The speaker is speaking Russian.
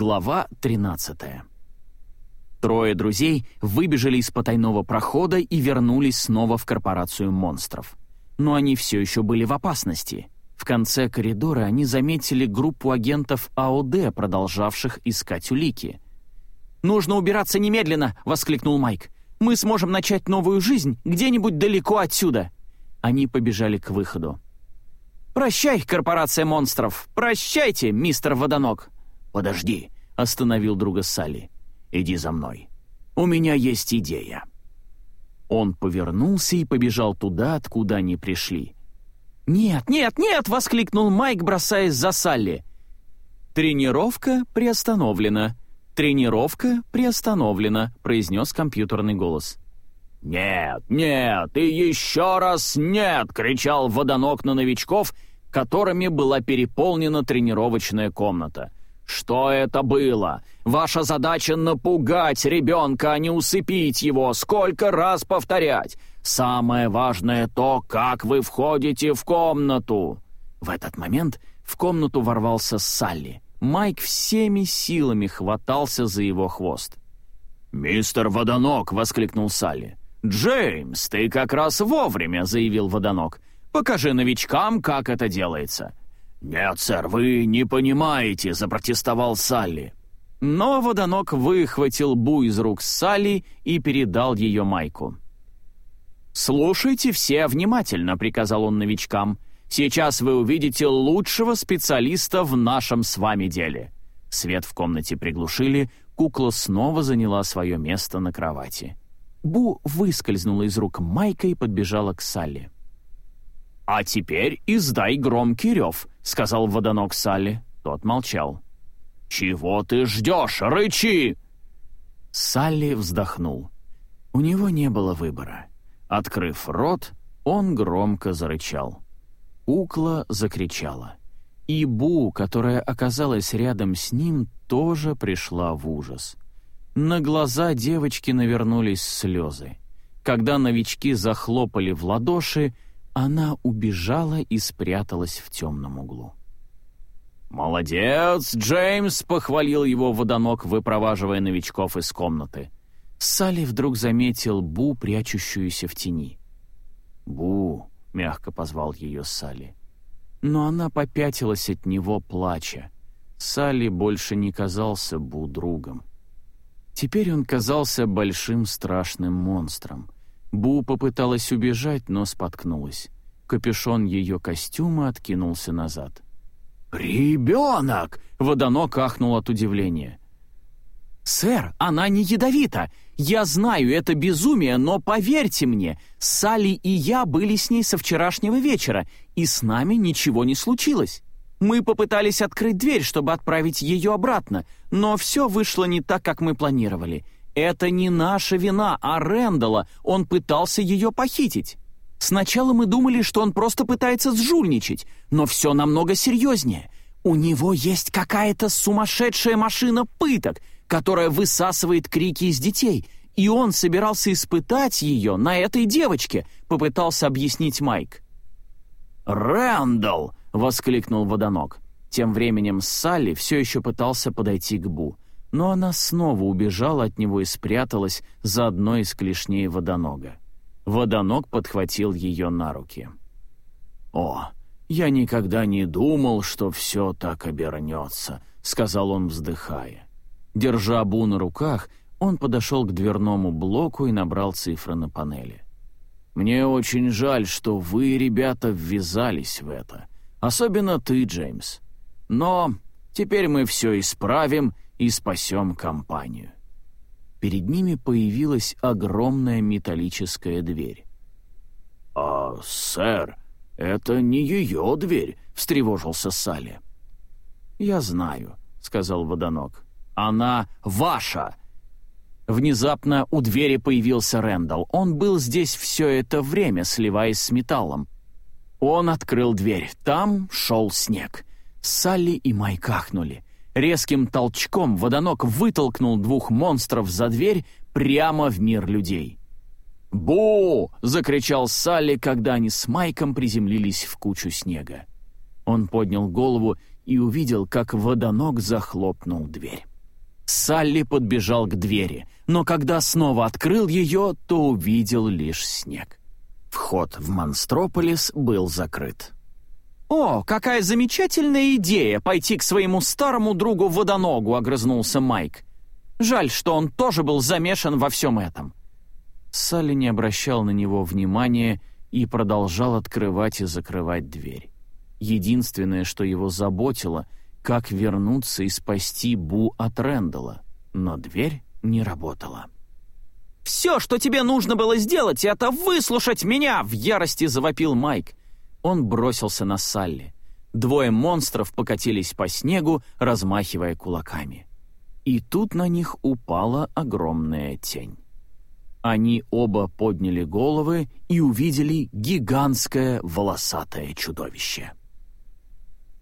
Глава 13. Трое друзей выбежали из потайного прохода и вернулись снова в корпорацию монстров. Но они все еще были в опасности. В конце коридора они заметили группу агентов АОД, продолжавших искать улики. «Нужно убираться немедленно!» — воскликнул Майк. «Мы сможем начать новую жизнь где-нибудь далеко отсюда!» Они побежали к выходу. «Прощай, корпорация монстров! Прощайте, мистер Водонок!» «Подожди», — остановил друга Салли. «Иди за мной. У меня есть идея». Он повернулся и побежал туда, откуда они пришли. «Нет, нет, нет!» — воскликнул Майк, бросаясь за Салли. «Тренировка приостановлена. Тренировка приостановлена», — произнес компьютерный голос. «Нет, нет и еще раз нет!» — кричал водонок на новичков, которыми была переполнена тренировочная комната. «Что это было? Ваша задача — напугать ребенка, а не усыпить его. Сколько раз повторять? Самое важное то, как вы входите в комнату». В этот момент в комнату ворвался Салли. Майк всеми силами хватался за его хвост. «Мистер Водонок!» — воскликнул Салли. «Джеймс, ты как раз вовремя!» — заявил Водонок. «Покажи новичкам, как это делается. «Нет, сэр, вы не понимаете», — запротестовал Салли. Но водонок выхватил Бу из рук Салли и передал ее Майку. «Слушайте все внимательно», — приказал он новичкам. «Сейчас вы увидите лучшего специалиста в нашем с вами деле». Свет в комнате приглушили, кукла снова заняла свое место на кровати. Бу выскользнула из рук Майка и подбежала к Салли. «А теперь издай громкий рев», — сказал водонок Салли. Тот молчал. «Чего ты ждешь? Рычи!» Салли вздохнул. У него не было выбора. Открыв рот, он громко зарычал. Кукла закричала. И Бу, которая оказалась рядом с ним, тоже пришла в ужас. На глаза девочки навернулись слезы. Когда новички захлопали в ладоши, она убежала и спряталась в темном углу. «Молодец, Джеймс!» — похвалил его водонок, выпроваживая новичков из комнаты. Салли вдруг заметил Бу, прячущуюся в тени. «Бу!» — мягко позвал ее Салли. Но она попятилась от него, плача. Салли больше не казался Бу другом. Теперь он казался большим страшным монстром — Бу попыталась убежать, но споткнулась. Капюшон ее костюма откинулся назад. «Ребенок!» — водонок ахнул от удивления. «Сэр, она не ядовита! Я знаю, это безумие, но поверьте мне, Салли и я были с ней со вчерашнего вечера, и с нами ничего не случилось. Мы попытались открыть дверь, чтобы отправить ее обратно, но все вышло не так, как мы планировали. Это не наша вина, а Рэндала. Он пытался ее похитить. Сначала мы думали, что он просто пытается сжульничать, но все намного серьезнее. У него есть какая-то сумасшедшая машина пыток, которая высасывает крики из детей, и он собирался испытать ее на этой девочке, попытался объяснить Майк. «Рэндалл!» — воскликнул водонок. Тем временем Салли все еще пытался подойти к Бу но она снова убежала от него и спряталась за одной из клешней водонога. Водоног подхватил ее на руки. «О, я никогда не думал, что все так обернется», — сказал он, вздыхая. Держа Бу на руках, он подошел к дверному блоку и набрал цифры на панели. «Мне очень жаль, что вы, ребята, ввязались в это. Особенно ты, Джеймс. Но теперь мы все исправим и спасем компанию». Перед ними появилась огромная металлическая дверь. «А, сэр, это не ее дверь», — встревожился Салли. «Я знаю», — сказал водонок. «Она ваша!» Внезапно у двери появился Рэндалл. Он был здесь все это время, сливаясь с металлом. Он открыл дверь. Там шел снег. Салли и Майк ахнули. Резким толчком водонок вытолкнул двух монстров за дверь прямо в мир людей. «Бу!» — закричал Салли, когда они с Майком приземлились в кучу снега. Он поднял голову и увидел, как водонок захлопнул дверь. Салли подбежал к двери, но когда снова открыл ее, то увидел лишь снег. Вход в Монстрополис был закрыт. «О, какая замечательная идея пойти к своему старому другу Водоногу», — огрызнулся Майк. «Жаль, что он тоже был замешан во всем этом». Салли не обращал на него внимания и продолжал открывать и закрывать дверь. Единственное, что его заботило, как вернуться и спасти Бу от Рэндала, но дверь не работала. «Все, что тебе нужно было сделать, это выслушать меня!» — в ярости завопил Майк. Он бросился на Салли. Двое монстров покатились по снегу, размахивая кулаками. И тут на них упала огромная тень. Они оба подняли головы и увидели гигантское волосатое чудовище.